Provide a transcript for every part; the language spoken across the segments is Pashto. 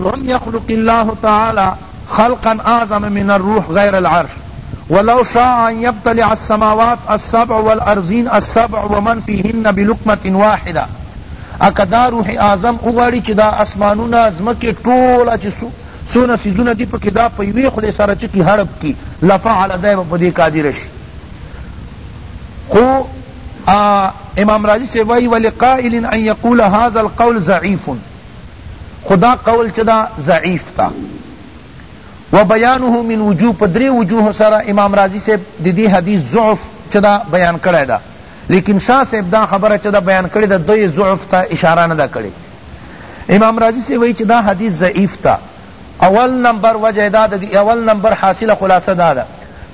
لم يخلق الله تعالی خلقا اعظم من الروح غیر العرش ولو شاء ان يبتلع السماوات السبع والارضین السبع ومن فيهن بلقمة واحدة اکه دا روح اعظم وغواړي چه دا اسمانونه ازمکه ټول چه څونه څیزونه دی پکی دا په یوی خولی سره چکی هړپ کی لفعل دی به پدی قادر شی خو ا امام رازی صاحب وایی ولقائل ان یقول هذا القول ضعیف خو دا قول چه دا ضعیف تا وبیانه من وجوه په درې وجوه سره امام رازی صاحب د دې حدیث ضعف چه دا بیان کړی دا لیکن شاه صاحب دا خبره چه دا بیان کړی دا دوی ضعف تا اشاره نه دا کړی امام رازی صاحب وایی چه دا حدیث ضعیف تا اول نمبر وجه دا د دی اول نمبر حاصله خلاصه دا ده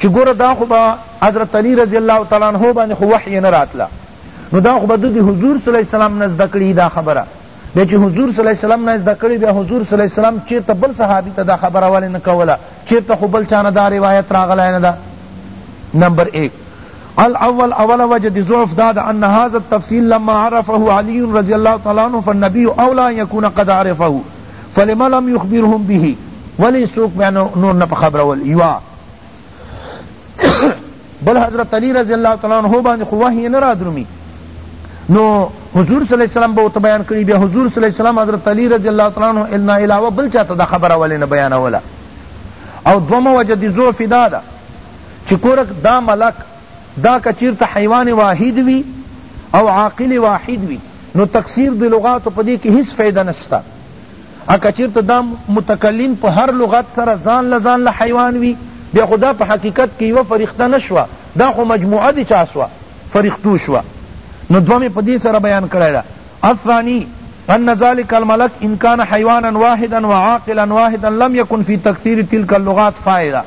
چی ګوره دا خو به حضرت علی رضی الله تعالی عنه باندې خو وحی نه راتله نو دا خو به د حضور صلی الله علیه وسلم نه زده کړی دا خبره بیا چې حضور صلی الله علیه وسلم نه زده کړی بیا حضور صلی الله علیه وسلم چیرته بل صحابي ته دا خبره ولې نه کوله چیرته خو بل چانه دا روایت راغلی نه ده نمبر ایک الاول اول وجه دی ضعف داد ان هذا التفصیل لما عرفه علی رضی اللہ تعالی عنہ فالنبی اولا یکون قد عرفه فلم لم یخبرهم به ولی سوک بیا نور نه خبرول یوا بل حضرت علی رضی اللہ تعالی عنہ باندې خو وحی نه را درومی نو حضور صلی الله علیه وسلم به بیان کړی بیا حضور صلی الله علیه وسلم حضرت علی رضی اللہ تعالی عنہ النا علاوه بل چاته دا خبره ولې نه بیانوله او دومه وجه دی زو فدا دا چې کورک دا ملک دا که چیرته حیوان واحد وی او عاقل واحد وی نو تکثیر د لغاتو په دی کی هیڅ فایده نشته او که چیرته دا متکلم په هر لغت سره ځان له ځان له حیوان وی بیا خو دا په حقیقت کی یوه فرښته نشوه دا خو مجموعه د چا سوه فرښتو شوه نو دوه می په دی سره بیان کړی ده الثانی ان ذلک الملک ان کان حیوانا واحدا وعاقلا واحدا لم یکن فی تکثیر تلک اللغات فایده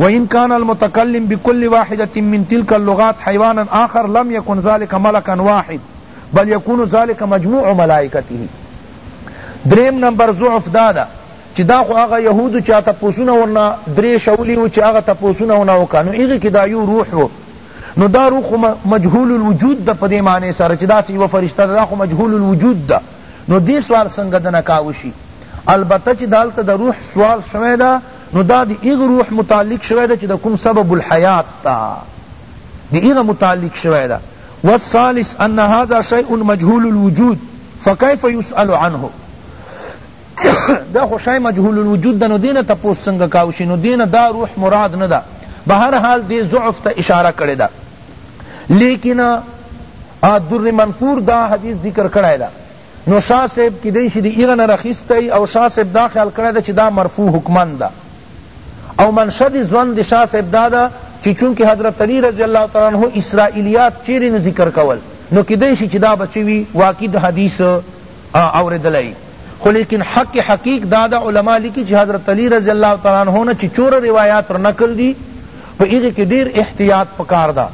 وان کان المتکلم بکل واحدة من تلک اللغات حیوانا آخر لم یکن ذلک ملکا واحد بل یکون ذلک مجموع ملائکته دریم نمبر ضعف دا ده چی دا خو هغه یهودو چا تپوسونه ورنه دری شولی وو چی هغه تپوسونه ورنه وکړه نو هغی کی دا یو روح وو نو دا روح خو مجهول الوجود ده پدی معنی سره چی داسی یوه فرشته ده دا خو مجهول الوجود ده نو دی سوال څنګه دنه کاوشی البته چی دالته د روح سوال شوی ده نو دا د هغه روح متعلق شوی ده چی د کوم سبب الحیات تا د هغه متعلق شوی ده والثالث ان هذا شیء مجهول الوجود فكيف يسأل عنه دا خو شای مجهول الوجود ده نو دینه تپوس څنګه کاوشی نو دینه دا روح مراد نه ده بهر حال دی ضعف ته اشاره کړی ده لیکن در منصور دا حدیث ذکر کړی ده نو شاه صاحب کیدای شی د هغه نه راخیستی او شاه صاحب دا خیال کړی ده چی دا مرفوع حکما ده او منشا د ظن د شاه صاحب دا ده چی چونکه حضرت علی رضی الله تعالی عنه اسرائیلیات چیری نه ذکر کول نو کیدای شی چی دا به چه وی واقعی د حدیث اوریدلی خو لیکن حق حقیق دا ده علماء لیکی چی حضرت علی رضی الله تعالی عنه نه چی چور روایات را نقل دی په هغه کی ډیر احتیاط پکار ده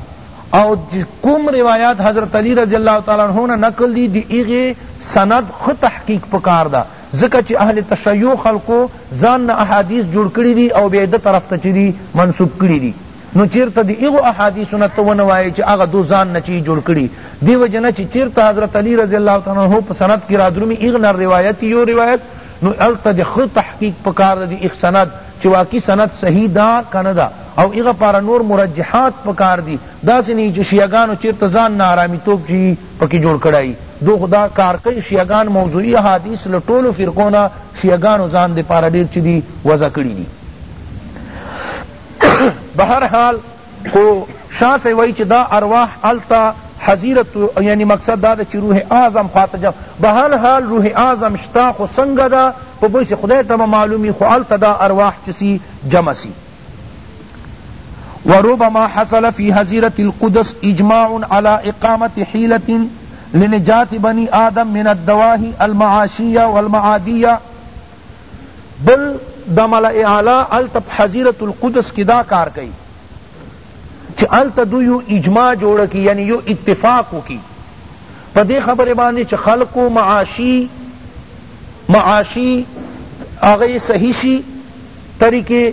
او چی کوم روایات حضرت علی رضی الله تعالی عنه نه نقل دی دی هغی سند ښه تحقیق پکار ده ځکه چی اهل تشیع خلقو ځان نه احادیث جوړ کړی دی او بیا یې ده طرف ته چی دی منسوب کړی دی نو چیرته دی هغو احادیثو نه ته ونه وایی چی هغه دو ځان نه چی جوړ کړی دی وجه نه چی چیرته حضرت علی رضی الله تعالی عنه په سند کی رادرومی هغ نه روایت یو روایت نو هلته دی ښه تحقیق پکار ده دی هغ سند چی واقعی سند صحیح ده که نه ده او هغه پاره نور مرجحات پکار دی داسی نه یی چی شیعه ګانو چیرته ځان نه آرامی توب چی یی پکی جوړ کړای دو خو دا کار کئی شیعه ګان موضوعی احادیث له ټولو فرقو نه شیعه ګانو ځان دی پاره ډیر چی دی وضع کړی دی بهر حال خو شاه صاحب وایی چی دا ارواح هلته حضیره تو یعنی مقصد دا ده چی روح اعظم خواته جمع بهر حال روح اعظم شته خو سنګه ده په پوه شی خدای ته به معلوم وی خو هلته دا ارواح چه سی جمع سی وربما حصل فی حضیره القدس اجماع علی اقامة حیلة لنجاة بنی آدم من الدواهی المعاشیة والمعادیة بل د ملأ اعلی هلته په حظیرة القدس کی دا کار کئی چی هلته دوی یو اجماع جوړه کی یعنی یو اتفاق وکی په دې خبرې باندې چې خلقو معاشی معاشی هغه صحیح شي طریقې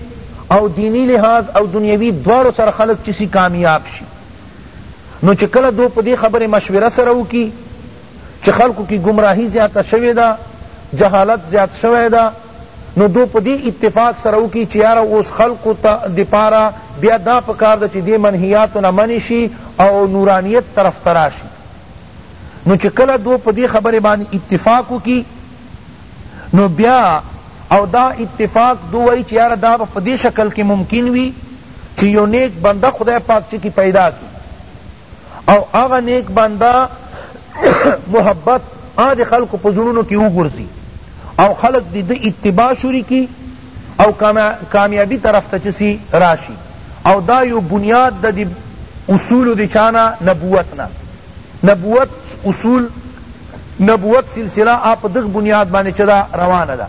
او دینی لحاظ او دنیوی دواړو سره خلق چسی کامیاب شي نو چې کله دو په دې خبرې مشوره سره وکي چی خلکو کی ګمراهی زیاته شوی ده جهالت زیات شوی ده نو دو په دی اتفاق سره وکی چی یاره اوس خلکو ته دی پاره بیا دا پکار ده چی دی منهیاتو نه منع شی او نورانیت طرف ته راشی نو چی کله دو په دی خبری باندی اتفاق وکی نو بیا او دا اتفاق دو وای چی یاره دا په دی شکل کی ممکن وی چی یو نیک بنده خدای پاک چکی پیدا کی او هغه نیک بنده محبت هغه د خلکو په زړونو کې وګرځي او خلک د ده اتباع شروع کړي او کامیابی طرف ته چسی راشی او دا یو بنیاد دا دی اصول دی چانا نبوت نا نبوت اصول نبوت سلسلہ آپ دغ بنیاد باندې چدا روانه ده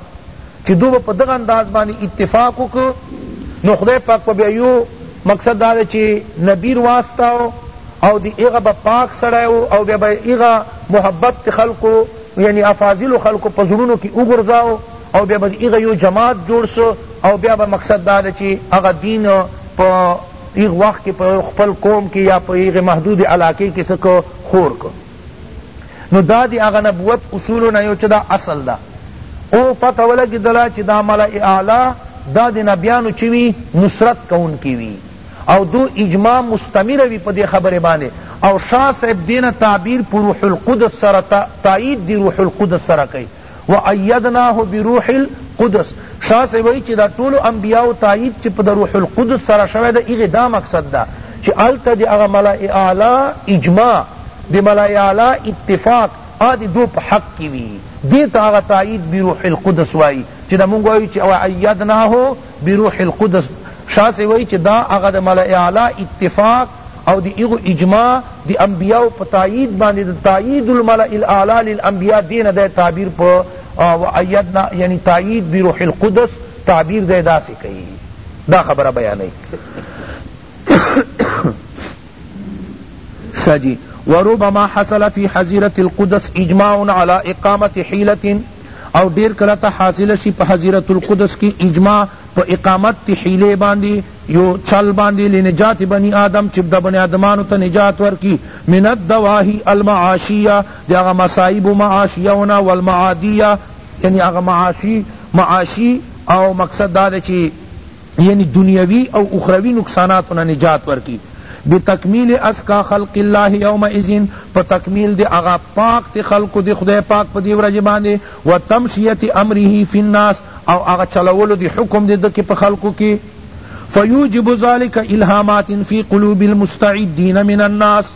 چی دوی به په دغه انداز باندی اتفاق وکړو نو خدای پاک به بیا یو مقصد دا دی چی نبی رواستاو او دی هغه به پاک سړی وو او بیا به یی هغه محبت د خلقو یعنی افاضلو خلقو په زړونو کی وغورځاو او بیا به د هغه یو جماعت جوړ سو او بیا به مقصد دا دی چی هغه دین په هغه وخت کی په خپل قوم کی یا په هغه محدود علاقه کی څه کړو خور کړو. نو دا دی هغه نبوت اصولو نه یو چه دا اصل ده او پته ولګیدله چه دا ملأ اعلی دا د نبیانو چه وی نصرت کونکی وی او دو اجماع مستمره وی په دی خبره باندی او شاه صاحب دینه تعبیر په روح القدس سره تایید دی روح القدس سره کئی و ایدناه بروح القدس شاه صاحب وایی چی دا ټولو انبیاؤ تائید چی په د روح القدس سره شوی ده هغی دا مقصد ده چی هلته د هغه ملأ اعلی اجماع د ملأ اعلی اتفاق هغه د دوئ په حق کی وی دی ته هغه تائید بروح القدس وایی چی دا مونږ وایو چی و ایدناه بروح القدس شاه صاحب وایی چه دا هغه د ملأ اعلی اتفاق او د هغو اجماع د انبیاؤ په تائید باندې د تائید الملأ الاعلی للانبیاء دې نه دی تعبیر په وایدنا یعنی تائید بروح القدس تعبیر دی داسې کئی دا خبره بیانوی شاه جی وربما حصل فی حظیرة القدس اجماع علی اقامة حیلة او ډیر کله ته حاصله شی په حظیرت القدس کی اجماع په اقامت تی حیلی باندی یو چل باندی لنجات بنی آدم چی دبنی آدمانو ته نجات ورکی من الدواهی المعاشیه دی هغه مصائب معاشیو نه والمعادیه یعنی هغه معاشی معاشی او مقصد داده چی یعنی دنیوی او اخروی نقصاناتو نه نجات ورکی بتکمیل ازکی خلق الله یومئذ په تکمیل دی هغه پاک تی خلقو دی خدای پاک په دی ورځی باندی و تمشیت امره فی الناس او هغه چلولو دی حکم دی ده کی په خلقو کی فیوجب ذلک الهامات فی قلوب المستعدین من الناس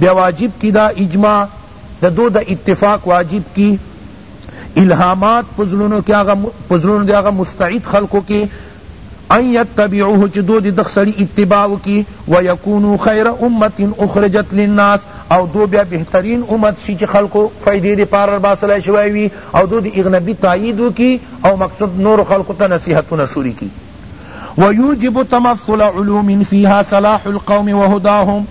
بیا واجب کی دا اجماع د دو د اتفاق واجب کی الهامات په زړونو کی هغه په زړونو د هغه مستعد خلقو کی ان یتبعوه چی دو دی دغ سړی اتباع وکی ویکونو خیر امت اخرجت للناس او دو بیا بهترین امت شی چی خلقو فیدی دی پار رباسلی شوی وی او دو دی اغنبی تایید وکی او مقصد نور خلقو تا نصیحتونه شروع کی ویوجب تمثل علوم فیها صلاح القوم وهداهم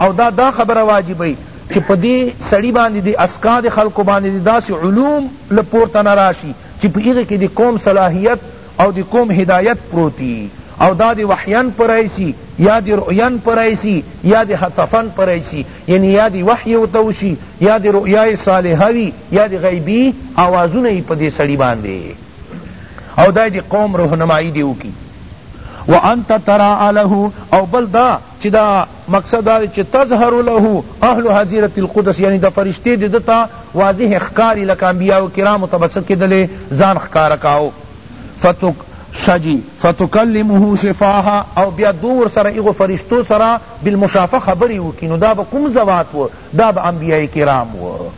او دا دا خبره واجبوی چی په دی سړی باندی دی اسکا دی خلقو باندی دی داسی علوم له پورته نه راشی چی په هغی کی دی قوم صلاحیت او دی قوم هدایت پروت وی او دا دی وحیا په رای سی یا دی رؤیا په رای سی یا دی هتفا په رای سی یعنی یا دی وحی ورته وشی یا دی رؤیا صالحه وی یا دی غیبی آوازونه یی په دی سړی باندی او دا دی قوم رهنمایی دی وکی وانت تراء له او بل دا چی دا مقصد دا دی چی تظهر له اهل حظیرة القدس یعنی دا فرشتی دی ده ته واضح ښکاری لکه انبیاء کرامو ته به څه کیدلی ځان ښکاره کاوه فتک ښه جی فتکلمه شفاها او بیا دو ورسره هغو فرشتو سره بالمشافه خبری وکی نو دا به کوم ذوات وه دا به انبیاء کرام وه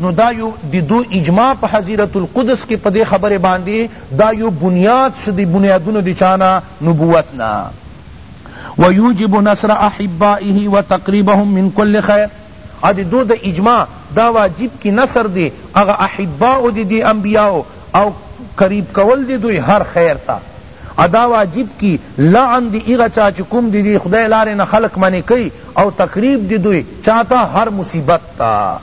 نو دا یو دی دو اجماع په حضیرت القدس کی پدی خبر باندی دا یو بنیاد شو دی بنیادونو دی چانا نبوت نا ویوجب نصر احبائه وتقریبهم من کل خیر ادی دو دا اجماع دا واجب کی نصر دی اغا احباء دی دی انبیاء او قریب کول دی دوی هر خیر تا ادا واجب کی لعن دی هغه چا چه کوم دی دی خدای لاری نه خلق منع کئ او تقریب دی دوی چاته هر مصیبت تا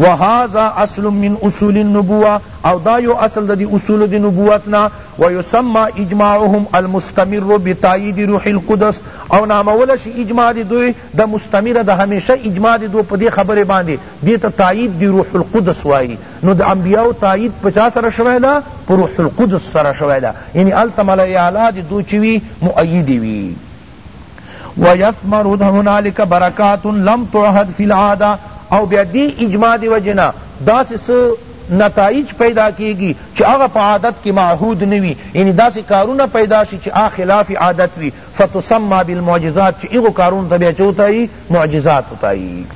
وهذا اصل من اصول النبوة او دا یو اصل ده دی اصولو دی نبوت نه ویسمی اجماعهم المستمر بتایید روح القدس او نامول شی اجماع دی دوی د مستمره د همیشه اجماع دی دو په دی خبری باندی دی ته تائید دی روح القدس وایی نو د انبیاءو تائید په چا سره شوی ده په روح القدس سره شوی ده یعنی هلته ملائ اعلی دی دو چی وی مؤیدی وی ویثمر هنالک برکات لم تعهد فی العاده او بیا دی اجماع دی وجه نه داسی څه نتائج پیدا کیگی چی هغه په عادت کی معهود نه وی یعنی داسی کارونه پیدا شی چی هغه خلاف عادت وی فتسمی بالمعجزات چی هغو کارونو ته بیا چه وتایی معجزات وتایی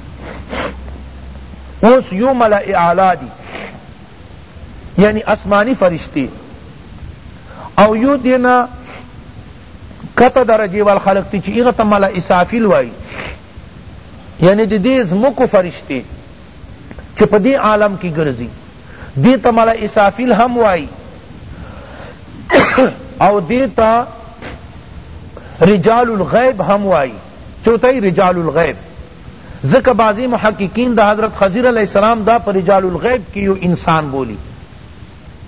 اوس یو ملأ اعلی دی یعنی اسمانی فرشتی او یو دینا کته درجه وال خلق تی چی هغه ته ملأ اسافیل وایی یعنی دی دی زمکو فرشتی چه پا دی عالم کی گرزی دې ته ملا اسافیل هم وایی او دې ته رجال الغیب هم وایی چوتای رجال الغیب ذکر بعضی محققین دا حضرت خضر علیہ السلام دا پر رجال الغیب کی یو انسان بولی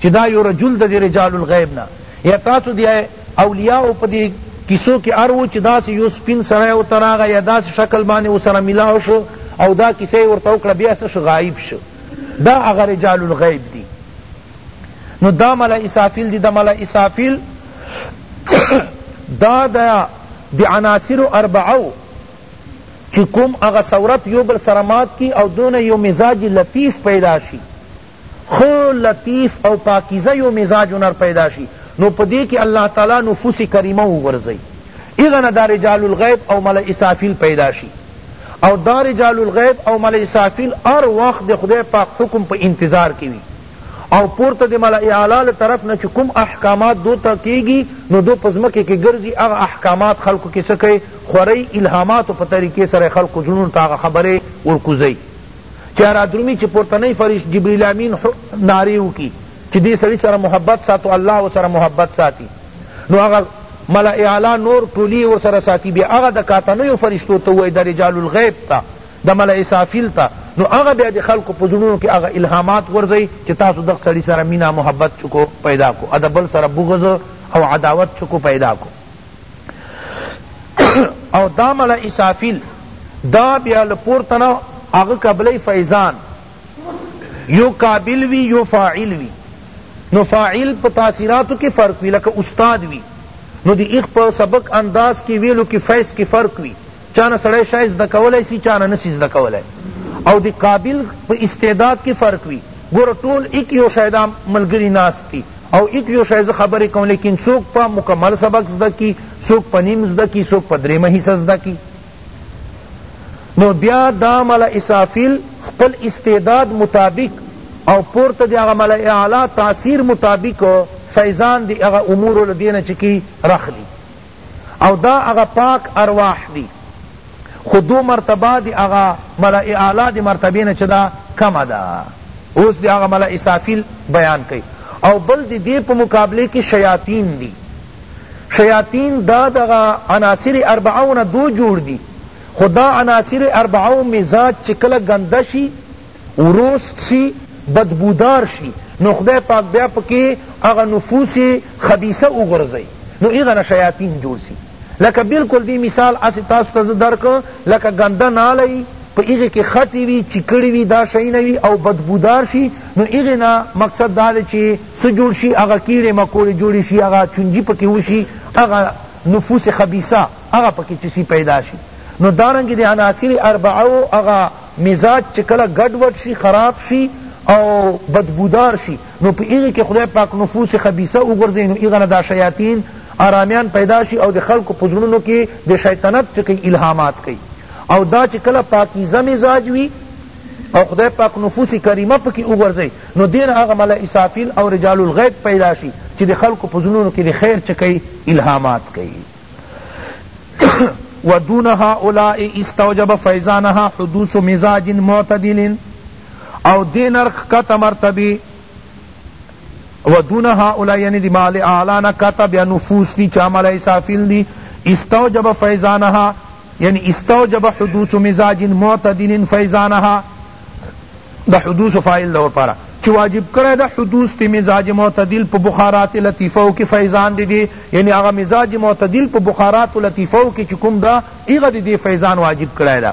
چی دا یو رجل دا دی رجال الغیب نا یا تاسو دی اولیاء پا دی کسو کی ارو چی دا سی یو سپین سرائی او تراغا یا دا سی شکل بانی او سر ملاو شو او دا کسی ورطاو کلا بیاسش غائب شو دا هغه رجال الغیب دی نو دا ملا اسافیل دی دا ملا اسافیل دا دا دی عناصر اربعو چی کوم اغا صورت یو بل سرمات کی او دون یو مزاج لطیف پیدا شی خو لطیف او پاکیزه یو مزاج نر پیدا شی نو پدی کی اللہ تعالی نفوس کریمه وغرزی اغنا دا رجال الغیب او ملا اسافیل پیدا شی او دا رجال الغیب او ملائ صافین هر وخت د خدای پاک حکم په انتظار کی وی او پورته د ملائ اعلی له طرف نه چه کوم احکامات دو ته کیږی نو دو په ځمکه کی ګرځی هغه احکامات خلقو کی څه کئی خوری الهاماتو په طریقه سره خلقو زړونو ته هغه خبری ورکوزی چه رادرومی چه پورتنی فرشت جبریل امین نعری وکی چی دی سړی سره محبت ساتو الله ورسره محبت ساتی نو هغه ملا اعلی نور ټولی ورسره ساتی بیا هغه د کاتنیو فرشتو ته وای د رجال الغیب ته د ملا اسافیل ته نو هغه بیا د خلقو په زړونو کی هغه الهامات ورځی چی تاسو دغ سړی سره مینه محبت چکو پیدا کو د بل سره بغض او عداوت چکو پیدا کو او دا ملا اسافیل دا بیا له پورته نه هغه قبلی فیضان یو قابل وی یو فاعل وی نو فاعل په تاثیراتو کی فرق وی لکه استاد وی نو دی ایخ په سبق انداز کی ویلو کی فیس کی فرق وی چانه سړی شای زده کولای سی چانه نسی زده کولای او دی قابل په استعداد کی فرق وی گور ټول ایک یو شای دا ملګری ناست تی او ایک یو شای خبر کون لیکن سوک په مکمل سبق زده کی سوک په نیم زده کی سوک په دریمه حصہ زده کی نو بیا دا ملا اسرافیل خپل استعداد مطابق او پورته دی هغه ملا اعلی تاثیر مطابق فیضان دی هغه امور له دینه چه کی راخلی او دا هغه پاک ارواح دی خو دو مرتبه دی هغه ملا اعلی دی مرتبه نه چه دا کم ده اوس دی هغه ملا اسرافیل بیان کئی او بل دی دی په مقابله کی شیاطین دی شیاطین دا دغه عناصر اربعه نه دو جوړ دی خو دا عناصر اربعه مزاج چی کله ګنده شی وروست شی بدبودار شی نو خدای پاک بیا پکی هغه نفوس خبیثه وغورځی نو هغه نه شیاطین جوړ سی لکه بلکل دی مثال هسی تاسو ته زه درک لکه ګنده ناله یی په هغی کی خټی وی چیکړی وی دا شیونه وی او بدبودار شی نو هغی نه مقصد دا دی چی څه جوړ شي هغه کیڼې مکوړې جوړې شي هغه چونجي پکې وشي هغه نفوس خبیثه هغه پکې چه شي پیدا شي نو دارنګه د عناصر اربعه او هغه مزاج چه کله ګډ وډ شي خراب شي او بدبودار شي نو په هغه کې خدای پاک نفوس خبیثه وګرځوي نو هغه نه دا شیاطین ارامیان پیدا شي او د خلقو په زړونو کې د شیطنت چه کوي الهامات کوي او دا چه کله پاکیزه مزاج وي او خدای پاک نفوس کریمه پکی وګرځی نو دیر هغه ملا اسافیل او رجال الغیب پیدا شی چی د خلقو په زړونو کی د خیر چه کئی الهامات کئی و دون هؤلاء استوجب فیضانها حدوث مزاج معتدل او دین ار کت مرتبی و دون هؤلاء یعنی دی مال اعلی نا کت بیا نفوس دی چا ملا اسافیل دی استوجب فیضانها یعنی استوجب حدوث مزاج معتدل فاذا نهی د حدوث فاعل ده ورپاره چی واجب کړی ده حدوث تی مزاج معتدل په بخارات لطیفه کی فیضان دی دی یعنی هغه مزاج معتدل په بخارات لطیفه کی چی کوم ده هغه دی دی فیضان واجب کړی ده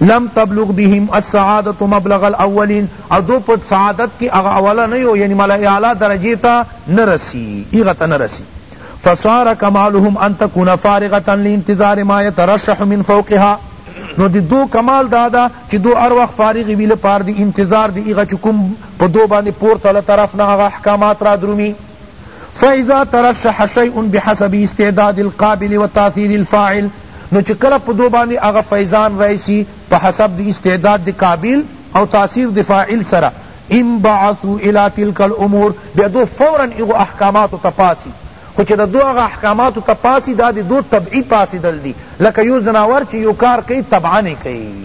لم تبلغ بهم السعادة مبلغ الاولین او دو په سعادت کی هغه اولنیو یعنی ملأ اعلی درجه ته نه رسی هغه ته نه رسی فصار کمالهم ان تکون فارغة لانتظار ما یترشح من فوقها نو دی دو کمال دادا چی دو هر وخت فارغ وی لپاره دی انتظار دی هغه چی کوم په دو باندې پورته له طرف نه هغه احکامات را درومی فاذا ترشح شیء بحسب استعداد القابل و تاثیر الفاعل نو چه کله په دو باندی هغه فیضان راشی په حسب د استعداد د قابل او تاثیر د فاعل سره انبعثوا الی تلک الامور بیا دو فورا هغو احکاماتو ته پاسی خو چه د دو هغه احکاماتو ته پاسی دا د دو طبعی پاسیدل دی لکه یو ځناور چه یو کار کئی طبعا یې کئی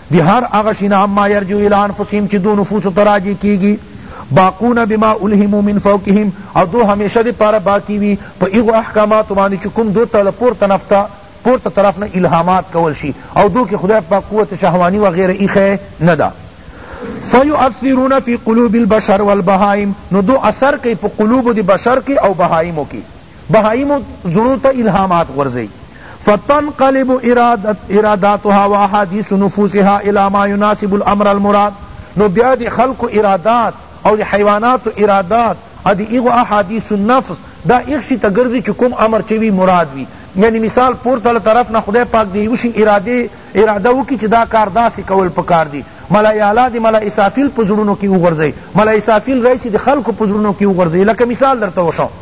دی هر هغه شی نه عما یرجو الی انفسهم چی دو نفوسو ته راجع کیږی باقون بما الهمو من فوقهم او دو همیشه دی پاره باقی وی په هغو احکاماتو باندی چی کوم دو ته له پورته نفته پورته طرف نه الهامات کول شی او دو کی خدای پاک قوت شهوانی وغیره ایښی نه ده فیؤثرون فی قلوب البشر والبهائم نو دو اثر کئی په قلوبو دی بشر کی او بهائمو کی بهائی مو زړو ته الهامات غورځوي فتنقلب اراداتها واحادیث نفوسها الی ما یناسب الامر المراد نو بیا د خلقو ارادات او د حیواناتو ارادات او د هغو احادیث النفس دا هغه شي ته ګرځي چې کوم امر چې وي مراد وي یعنی مثال پورته له طرف نه خدای پاک د یوه شي اراده وکړي چې دا کار داسې کول پکار دي ملا اعلی دی ملا اسافیل په زړونو کی وغورځی ملا اسافیل رئیسی دی خلق په زړونو کی وغورځی لکه مثال درته وشم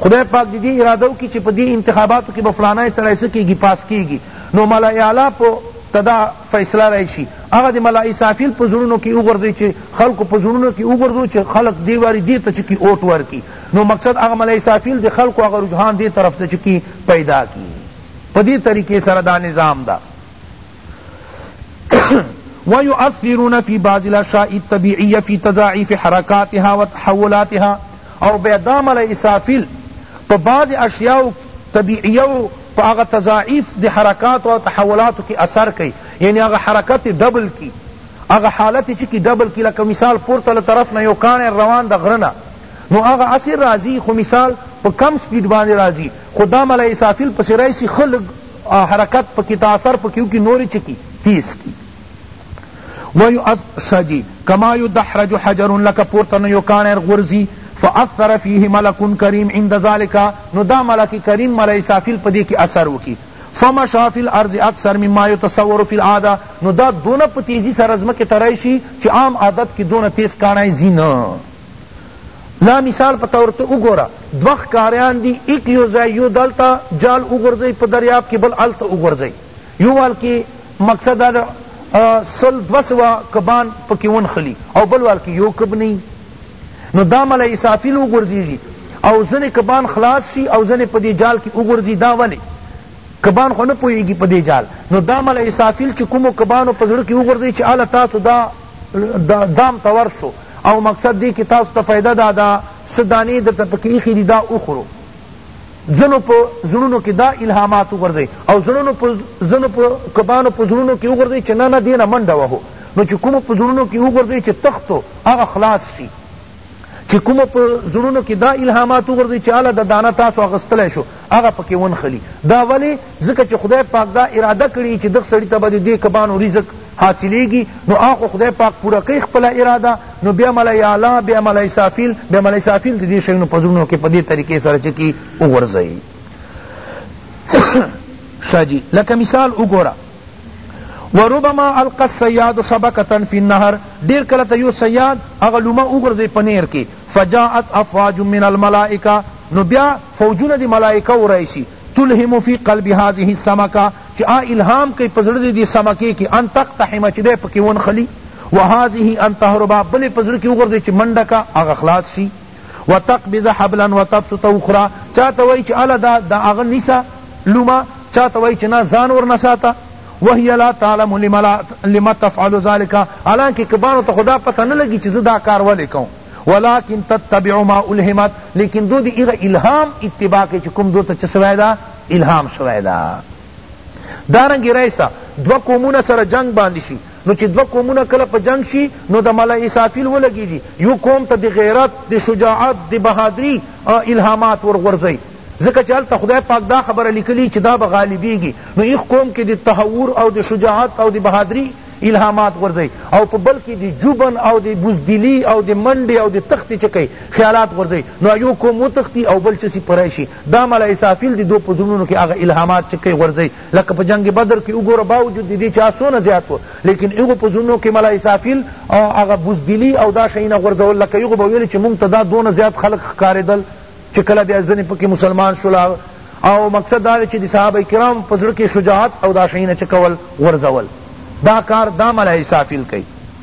خدای پاک دی دی اراده وکړي چې په دې انتخاباتو کې به فلانی سړی څه کېږي پاس کېږي نو ملا اعلی په ته دا فیصله راشي هغه د ملا اسافیل په زړونو کې وغورځوي چې خلکو په زړونو کې وغورځوي چې خلک دې واري دې ته چې کی اوټ ورکړي نو مقصد هغه ملا اسافیل د خلکو هغه رجحان دې طرف ته چې کی پیدا کړي په دې طریقې سره دا نظام ده ويؤثرون في بعض الاشياء الطبيعية في تضاعيف حرکاتها وتحولاتها او بیا دا ملائ اسرافیل په بعض اشیاء طبیعیه په هغه تضاعیف دی حرکاتو او تحولاتو کی اثر کئی یعنی هغه حرکت ډبل کی هغه حالت چی کی ډبل کی لکه مثال پورته له طرف نه یو کاڼی روان د غره نه نو هغه اسی رازی خو مثال په کم سپیډ باندې رازی خو دا ملائ اسرافیل پسی رایسی خلق او حرکت په کی تاثر په کی وکی نوری چه کی تیز کی ويؤثجي کما يدحرج حجر لکه پورته نه یو کاڼی غورځي فاثر فيه ملک کریم عند ذلك نو دا ملک کریم ملئ اسرافیل په دې کې اثر وکړي فمشا فی الارض اکثر مما یتصور فی العاده نو دا دونه په تیزی سره ځمکې ته راشي چې عام عادت کې دونه تیز کاڼی ځي نه لا مثال په طور ته وګوره دوه ښکاریان دي ایک یو ځای یو دلته جال وغورځوي په دریاب کې بل هلته وغورځوي یو وال کې مقصد دا ده سل دوه سوه کبان پکې ونښلي او بل وال کې یو کب نه نو دا ملا اسافیل وغورځېږي او ځینې کبان خلاص شي او ځینې په دې جال کې وغورځي دا ولې کبان خو نه پوهېږي په دې جال نو دا ملا اسافیل چې کومو کبانو په زړه کې وغورځوي چې هله تاسو دا دام ته ورشو او مقصد دی که تاسو ته فایده دا دا څه دانې درته پکې ایښې دي دا وخورو ځنو په زړونو کې دا الهامات وګرځي او زړونو په زنو په کبانو په زړونو کې وګرځي چې نه نه دینه منډه وهو نو چې کوم په زړونو کې وګرځي چې تختو هغه خلاص شي چی کومه په زړونو کی دا الهامات وغورځوی چی اله د دانه تاسو اخستلی شو هغه پکی ونښلی دا ولی ځکه چی خدای پاک دا اراده کړی چی دغ سړی ته به د دی کبانو رزق حاصلیږی نو هغه خو خدای پاک پوره کړی خپله اراده نو بیا ملای اعلی بیا ملای سافیل بیا ملای سافیل د دی شیونو په زړونو کی په دی طریقې سره چی کی وغورځوی شاجی لکه مثال وګوره و ربما القی الصیاد شبکة فی النهر ډیر کله ته یو صیاد هغه لومه وغورځوي په نهر کې فجاءت افواج من الملائکة نو بیا فوجونه د ملائکو راشي تلهم فی قلب هذه السمکة چی آ الهام کئی په زړه د دې سمکې کې ان تقتحم چی دی پکې ونښلی وهذه ان تهرب بلې په زړه کې وغورځوي چی منډه کا هغه خلاص شي وتقبض حبلا وتبسط اخرى چاته وای چې اله دا دا هغه نیسه لومه چاته وای چې نه ځان ورنه ساته وهي لا تعلم لما تفعل ذلك حالانکه کبانو ته خدا پتہ نه لګی چې زه دا کار ولې کوم ولكن تتبع ما الهمت لیکن دو دی ایغه الهام اتباع کې چې کوم دو ته چسوی دا الهام شوی دا دارنګه رئیسه دوه قومونه سره جنګ باندې شي نو چې دوه قومونه کله په جنګ شي نو د ملا اسافیل ولګیږي یو قوم ته د غیرت د شجاعت د بهادری الهامات ورغورځي ځکه چې هلته خدای پاک دا خبره لیکلی چې دا به غالبیږي نو ایخ قوم کې د تهور او د شجاعت او د بهادری الهامات غورځي او په بل کې د جبن او د بزدلی او د منډې او د تخت چکې خیالات غورځي نو یو قوم وتختی او بل چسی پرای شي دا ملا اسافیل دی دو په زړونو کی هغه الهامات چه کئ غورځی لکه په جنګ بدر کی وګوره باوجود ددی چه هغه څونه زیات وه لیکن هغو په زړونو کی ملا اسافیل او هغه بزدلی او دا شئینا غورځول لکه هغو به ویل چه مونږ ته دا دونه زیات خلق ښکاریدل چه کله بیا ځنی پکی مسلمان شول او مقصد دا دی چه د صحابه کرام په زړه کی شجاعت او دا شئینا چه کول غورځول دا کار دا ملا اسافیل کئ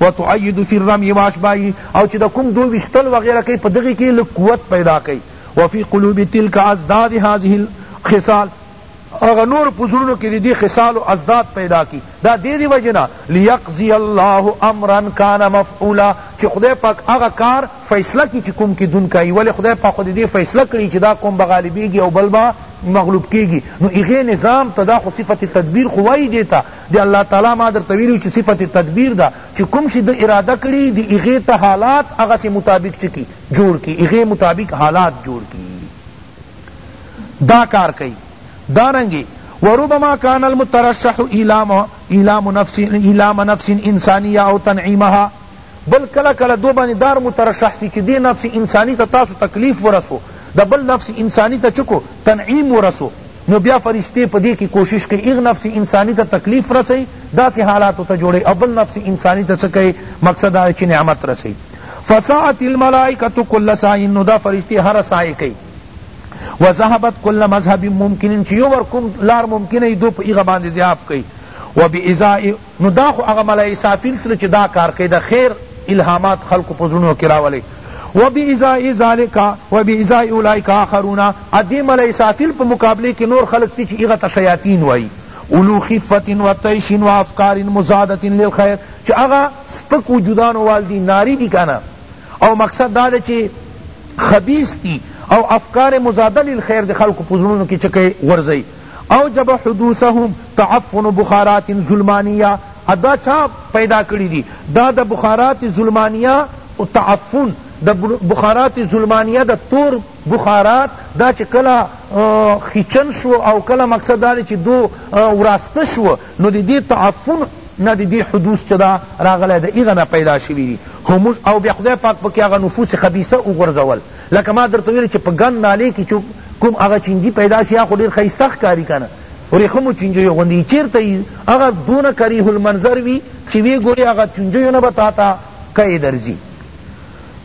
وتعید فی الرمی واشباهه او چې د کوم دوی ویشتل وغیره کوي په دغې کې لږ قوت پیدا کوي وفی قلوب تلک اضداد هذه الخصال هغه نور په زړونو کې دې خصالو اضداد پیدا کړي دا دې دې وجې نه لیقضی الله امرا کان مفعولا چې خدای پاک هغه کار فیصله کړي چې کوم کېدونکی وي ولې خدای پاک خو دې فیصله کړي چې دا قوم به غالبېږي او بل به مغلوب کیږي نو هغه نظام ته دا خو صفت تدبیر خو وایي دې ته دی الله تعالی ما درته ویلی وو چی صفت تدبیر ده چی کوم شی ده اراده کړی دی هغی ته حالات هغسی مطابق چه کی جوړ کی هغی مطابق حالات جوړ کی دا کار کئی دارنگی وربما کان المترشح ایلام ایلام نفس ایلام نفس انسانیہ او تنعیمہا بل کله کله دو باندې دار مترشح سی چی دی نفس انسانی ته تاسو تکلیف ورسو د بل نفس انسانی ته چکو تنعیم ورسو نو بیا فرشتی په دی کی کوشش کئی ایغ نفس انسانی ته تکلیف رسئی داسی حالاتو ته جوړی او بل نفس انسانی ته څه کئی مقصد دا چی نعمت رسئی فسعت الملائکة کل سعی نو دا فرشتی هر سعی کئی وذهبت کل مذهب ممکن چی یو ور کوم لار ممکن ای دو په ایغ باندې ذهاب کئی وبازاء نو دا خو هغه ملائ اسافیل سره چی دا کار کئ د خیر الهامات خلقو په زړونو کی راولی و بی ازاء ذلک و بی ازاء اولئک آخرون ادی ملائ اسافیل په مقابلې کی نور خلق تی چی هغه ته شیاطین وایی اولو خفت و طیش و افکار مضادة للخیر چی هغه سپک وجودانو وال دی ناری دی کنه او مقصد دا دی چی خبیث دی او افکار مضادة للخیر دی خلقو په زړونو کی چه کئ غورځی اوجب حدوثهم تعفن بخارات ظلمانیه ادا چا پیدا کړی دی دا د بخارات ظلمانیه تعفن د بخارات ظلمانیه د تور بخارات دا چه کلا خیچن شو او کلا مقصد دا چه دو وراسته شو نو دی دی تعفن نه دی دی حدوث چه دا راغلی دا ایغا نه پیدا شوی دی هموز او بیا خدای پاک پکی آغا نفوس خبیثه وغورځول لکه ما درته ویل چی په ګند نالی کی چه کوم هغه چینجی پیدا شی هغه خو ډیر ښایسته ښکاری کنه وریښمو چینجیو غوندی یی چیرته یی هغه دونه کریه المنظر وی چی وی ګوری هغه چینجیو نه به تاته کئ درځی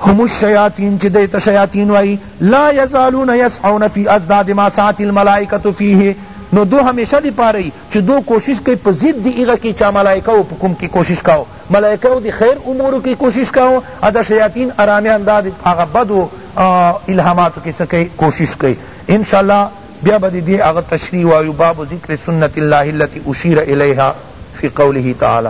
هم الشیاطین چی دی ته شیاطین وایی لا یزالون یسعون فی اضداد ما سعت الملائکة فیه نو دو همیشه دی پاره چه دو کوشش کئی په ضد دی هغه کی چا ملائکه و په کوم کی کوشش کاو ملائکه و دی خیر امورو کی کوشش کاو او دا شیاطین ارامیان دا دی هغه بدو الهاماتو کی څه کئی کوشش کئی ان شاء الله بیا به دی دی هغه تشریح وایو باب ذکر سنت الله التی اشیر الیها فی قوله تعالی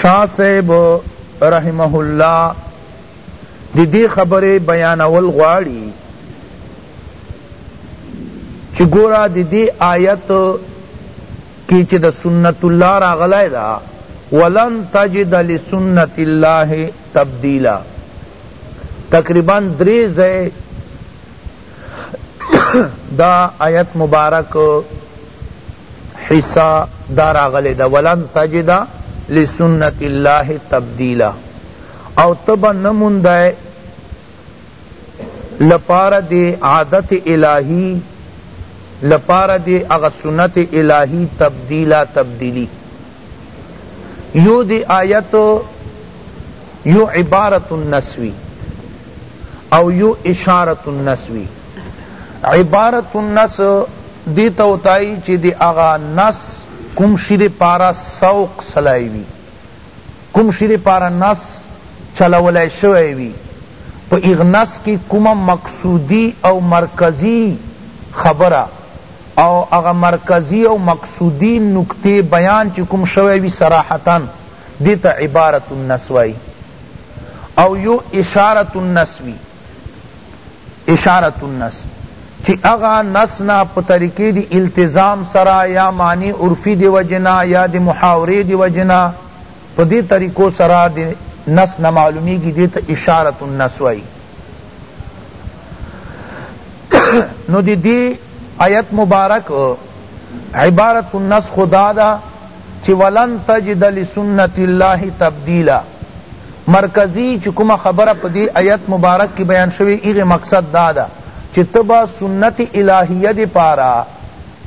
شاه صاحب رحمه الله د دې خبرې بیانول غواړي چې ګوره د دې آیت کې چې د سنت الله راغلی ده ولن تجد لسنت الله تبدیلا تقریبا درې ځای دا آیت مبارک حصه دا راغلې ده ولن تجد لسنت الله تبدیلا او ته به نه موندای لپاره د عادت الهی لپاره د هغه سنت الهی تبدیلا تبدیلی يو دي آيت يو عبارت النس وي او يو اشارت النس وي عبارت النس دي ته وتايي چي دي اغا نس کوم شي دي پارا سوق سلاي وي کوم شي دي پارا نس چلولای شوی وي په اغ نس کی کومه مقصودی او مرکزی خبره او هغه مرکزی او مقصودی نکته بیان چی کوم شوی وی صراحتا دی ته عبارة النص وایی او یو اشارة النص وی اشارة النص چی هغه نص نه په طریقی دی التزام سره یا معنی عرفی دی وجی نه یا دی محاوری دی وجی نه په دی طریقو سره دی نص نه معلومیږی دی ته اشارة النص وایی نو د دې آیت مبارک عبارت النسخ دا ده چی ولن تجد لسنت الله تبدیلا مرکزی چی کومه خبره په دې آیت مبارک کی بیان شوی هغه مقصد دا ده چی ته به سنت الهیه د پاره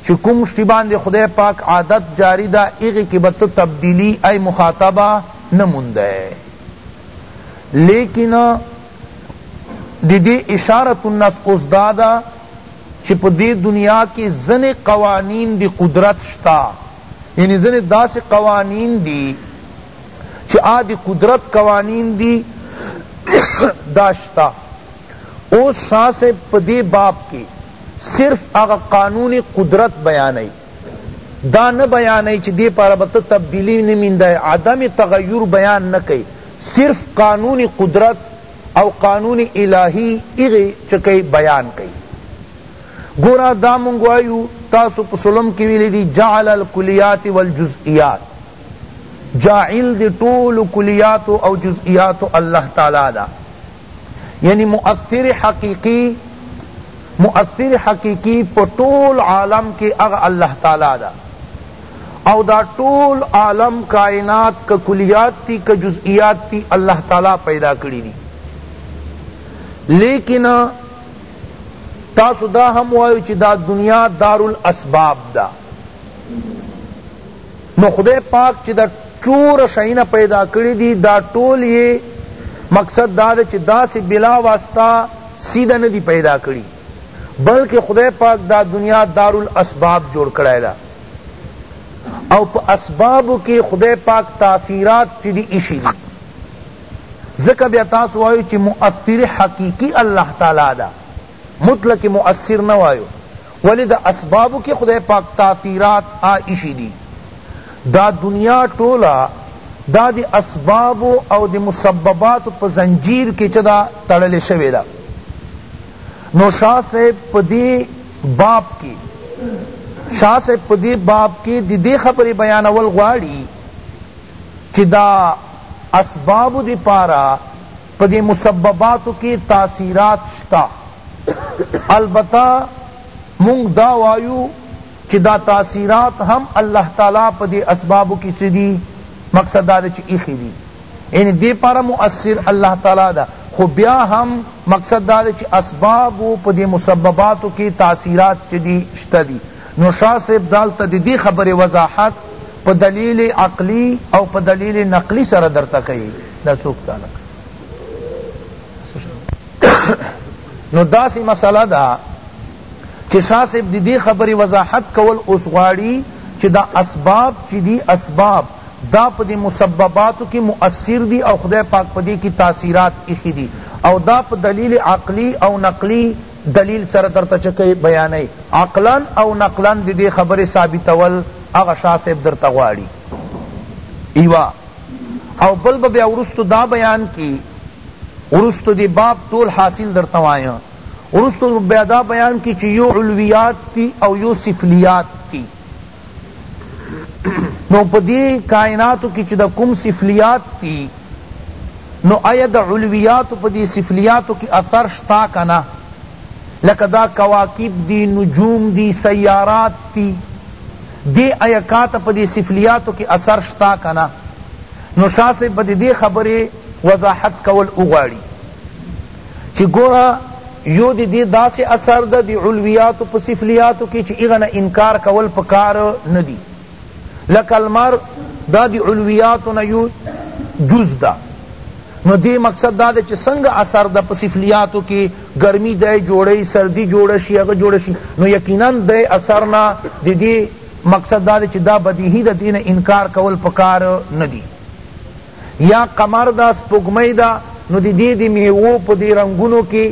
چی کوم شی باندې خدای پاک عادت جاری ده هغه کی به ته تبدیلی ای مخاطبه نه موندی لیکن د دې اشارة النفس اوس دا ده چی په دې دنیا کی ځنی قوانین د قدرت شته یعنی ځنی داسی قوانین دی چی هغه د قدرت قوانین دی دا شته اوس شاہ صاحب په دې باب کی صرف هغه قانون قدرت بیانوی دا نه بیانوي چې دې پاره به ته تبدیلي نه میندای عدم تغیر بیان نه کوي صرف قانون قدرت او قانون الهی هغه چې کوي بیان کوي گورا دا مونږ وایو تاسو په سلم کې ویلي دي جعل الکلیات والجزئیات جاعل دی ټول کلیات او جزئیات الله تعالی دا یعنی مؤثر حقیقی مؤثر حقیقی په ټول عالم کې هغه الله تعالی ده او دا ټول عالم کائنات که کلیات تی که جزئیات تی الله تعالی پیدا کړی دی لیکن تاسو دا هم وایو چې دا دنیا دار الاسباب ده دا نو خدای پاک چی دا ټول شیونه پیدا کړی دی دا ټول یی مقصد دا دی چی داسی بلا واسطه سیده ندی پیدا کړی بلکه خدای پاک دا دنیا دار الاسباب جوړ کړی ده او په اسبابو کی خدای پاک تاثیرات چی دی ایښی دی ذکر بیا تاسو وایو چی مؤثر حقیقی الله تعالی دا مطلق مؤثر نوایو ولی د اسبابو کی خدای پاک تاثیرات آ ایښی دی دا دنیا ټوله دا د اسبابو او د مسبباتو په زنجیر کی چه ده تړلی شوی ده نو شاه صاحب په دی باب کی شاه صاحب په دی باب کی د دی خبری بیانول غواړی چه دا اسبابو دی پارا په دې مسبباتو کې تاثیرات شته البته مونږ دا وایو چې دا تاثیرات هم الله تعالی په دې اسبابو کې څه دي مقصد دا ده چې ایښي دي یعنی دې پاره مؤثر الله تعالی ده خو بیا هم مقصد دا ده چې اسباب په دې مسبباتو کې تاثیرات چې دي شته دي نو شاه صاحب دالته د دې خبرې وضاحت په دلیل عقلی او په دلیل نقلی سره درته کوي دا څوک ده هلکه نو داسی مسئله دا چی شاہ صاحب دی دی خبری وضاحت کول اس غواړي چی دا اسباب چی دی اسباب دا پا دی مسبباتو کی مؤثر دی او خدای پاک پا دی کی تاثیرات ایخی دی او دا پا دلیل عقلی او نقلی دلیل سره درته چه که بیانوی عقلا او نقلا د دې خبرې ثابتول هغه شاه صاحب درته غواړي یوه او بل به بیا وروسته دا بیان کی وروسته دې باب ټول حاصل درته وایم وروسته بیا دا بیان کی چه یو علویات تی او یو سفلیات تی نو په دې کائناتو کې چې د کوم سفلیات دي نو آیا د علویاتو په دې سفلیاتو کې اثر شتا کنه لکه دا کواکب دی نجوم دی سیارات دی دی آیا کاته په دې سفلیاتو کې اثر شتا کنه نو شاسې په دې خبره وضاحت کول وغواړي چی ګوره یو د دې داسې اثر ده د علویاتو په سفلیاتو کې چې هغه نه انکار کول پکار نه دي لکه لمر دا د علویاتو نه یو جز ده نو دې مقصد دا ده چې څنګه اثر ده په سفلیاتو کې ګرمي دی جوړی سردی جوړ شي هغه جوړ شي نو یقینا د اثر نه د دې مقصد دا ده چې دا بدیهی ده دې نه انکار کول پکار نه دي یا قمر ده سپوږمۍ ده نو د دې د میوو په دې رنګونو کی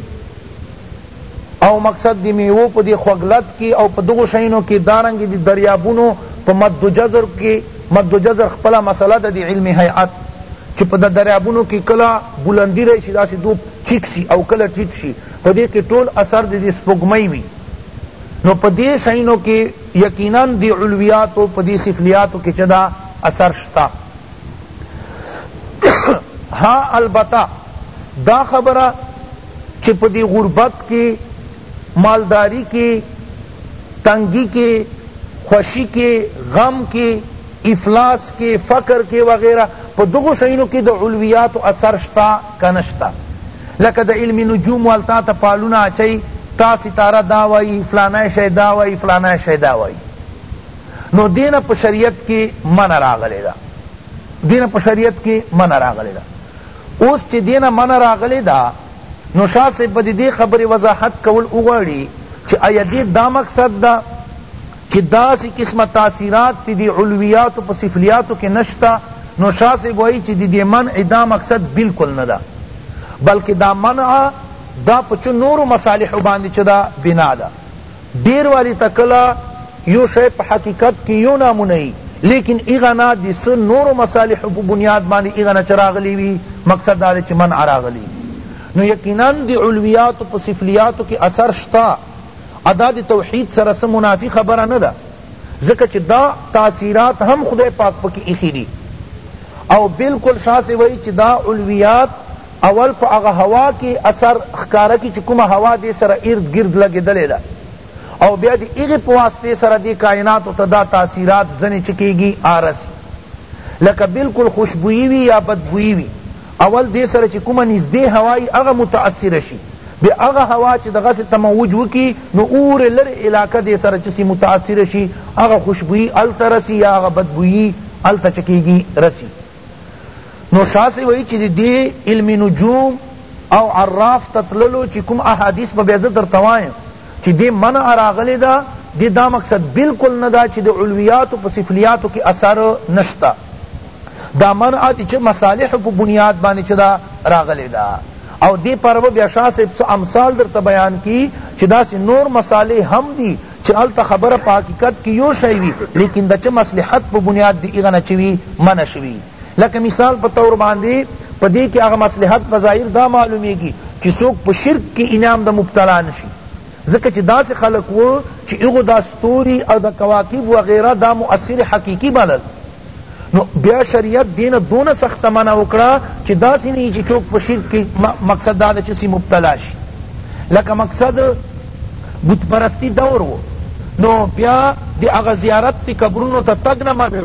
او مقصد د میوو په دې خوږلت کی او په دغو شیانو کی دارنګه د دریابونو په مد و جزر کی مد و جزر خپله مسئله ده د علم هیئت چی په د دریابونو کی کله بلندی راشی داسی دو چیک شی او کله ټیټ شی په دې کی ټول اثر د دې سپوږمۍ وی نو په دې شیانو کی یقینا د علویاتو په دې سفلیاتو کی چه ده اثر شته ها البته دا خبره چې په دې غربت کې مالداری کې تنګی کې خوشی کې غم کې افلاس کې فقر کې وغیرہ په دغو شینو کې د علویات اثر شتا کنشتا لکه د علم نجوم والتا ته پالونه اچي تا ستاره دا وایي فلانه شی دا وایي فلانه شی دا وایي نو دې نه په شریعت کی منع راغلی ده دې نه په شریعت کی منع راغلی ده اوس چی دې نه منع راغلی ده نو شاه صاحب به دې خبری وضاحت کول وغواړي چی ایا دې دا مقصد ده چی داسی قسم تاثیرات پی دی علویاتو په سفلیاتو کی نشته نو شاه صاحب وایی چی دې منع دا مقصد بالکل نه ده بلکه دا منع دا په چه نورو مصالحو باندی چه ده بنا ده ډیر والی ته کله یو شی په حقیقت کی یو نامونه یی لیکن هغه نه د څه نورو مصالحو په بنیاد باندی هغه نه چه راغلی وی مقصد دا دی چه منع راغلی وی نو یقینا د علویاتو په سفلیاتو کی اثر شته او دا د توحید سره څه منافی خبره نه ده ځکه چه دا تاثیرات هم خدای پاک پکی ایښی دی او بلکل شاسی وایی چه دا علویات اول په هغه هوا کی اثر ښکاره کی چی کومه هوا دی سره ارد ګرد لګیدلی ده او بیا دی هغی په واسطه سره دی کایناتو ته دا تاثیرات ځنی چه کیږی آرسی لکه بلکل خوشبویی وی یا بد بویی وی اول دی سره چی کومه نزدی هوا یی هغه متاثره شی بیا هغه هوا چی دغسی تموج وکی نو اور لری علاقه دی سره چه سی متاثره شی هغه خوشبویی هلته رسی یا هغه بد بویی هلته چه کیږی رسی نو شاه صاحب وایي چې دې علم نجوم او عراف ته تللو چې کوم احادیث به بیا زه درته وایم چې دې منع راغلې ده دې دا مقصد بالکل نه ده چې د علویاتو په سفلیاتو کې اثر نشته دا منع دي چې مصالح په بنیاد باندې چې دا راغلې ده او دی پر بیا شاه صاحب څه امثال درته بیان کی چې داسې نور مصالح هم دي چه هلته خبره په حقیقت کی یو شی وی لیکن د چه مصلحت په بنیاد دی هغه نه چه وی منع شوی لکه مثال په طور باندی په دی کی هغه مصلحت په ظاهر دا معلومیږی چه څوک په شرک کی انعام د مبتلا نشی ځکه چه داسی خلق وو چه هغو دا ستوری او دا کواکب وغیره دا مؤثر حقیقی بلل نو بیا شریعت دې نه دونه سخته منع وکړه چې داسې نه وي چې څوک په شرک کې مقصد دا ده چې سي مبتلا شي لکه مقصد بت پرستی دور و نو بیا د هغه زیارت د قبرونو ته تګ نه منع